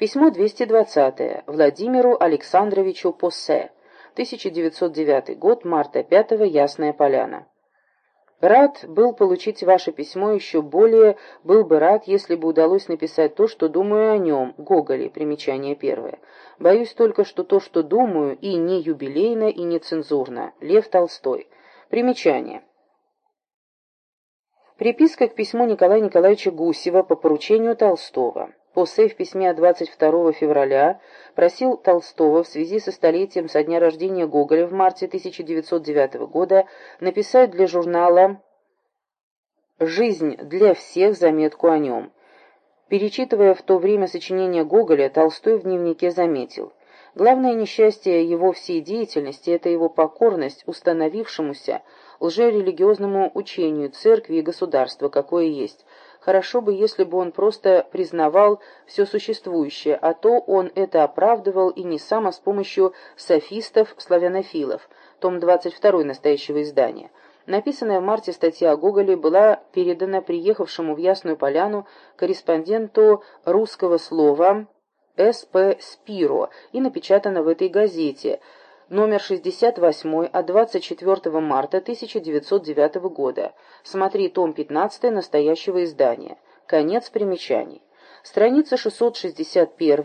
Письмо 220 Владимиру Александровичу Поссе. 1909 год, марта 5 Ясная Поляна. Рад был получить ваше письмо, еще более был бы рад, если бы удалось написать то, что думаю о нем, Гоголе, примечание первое. Боюсь только, что то, что думаю, и не юбилейно, и не цензурно. Лев Толстой. Примечание. Приписка к письму Николая Николаевича Гусева по поручению Толстого. Поссе в письме от 22 февраля просил Толстого в связи со столетием со дня рождения Гоголя в марте 1909 года написать для журнала «Жизнь для всех» заметку о нем. Перечитывая в то время сочинение Гоголя, Толстой в дневнике заметил «Главное несчастье его всей деятельности – это его покорность установившемуся лжерелигиозному учению церкви и государства, какое есть» Хорошо бы, если бы он просто признавал все существующее, а то он это оправдывал и не сам, а с помощью софистов-славянофилов, том 22 настоящего издания. Написанная в марте статья о Гоголе была передана приехавшему в Ясную Поляну корреспонденту русского слова С.П. Спиро и напечатана в этой газете – номер 68 от 24 марта 1909 года. Смотри том 15 настоящего издания. Конец примечаний. Страница 661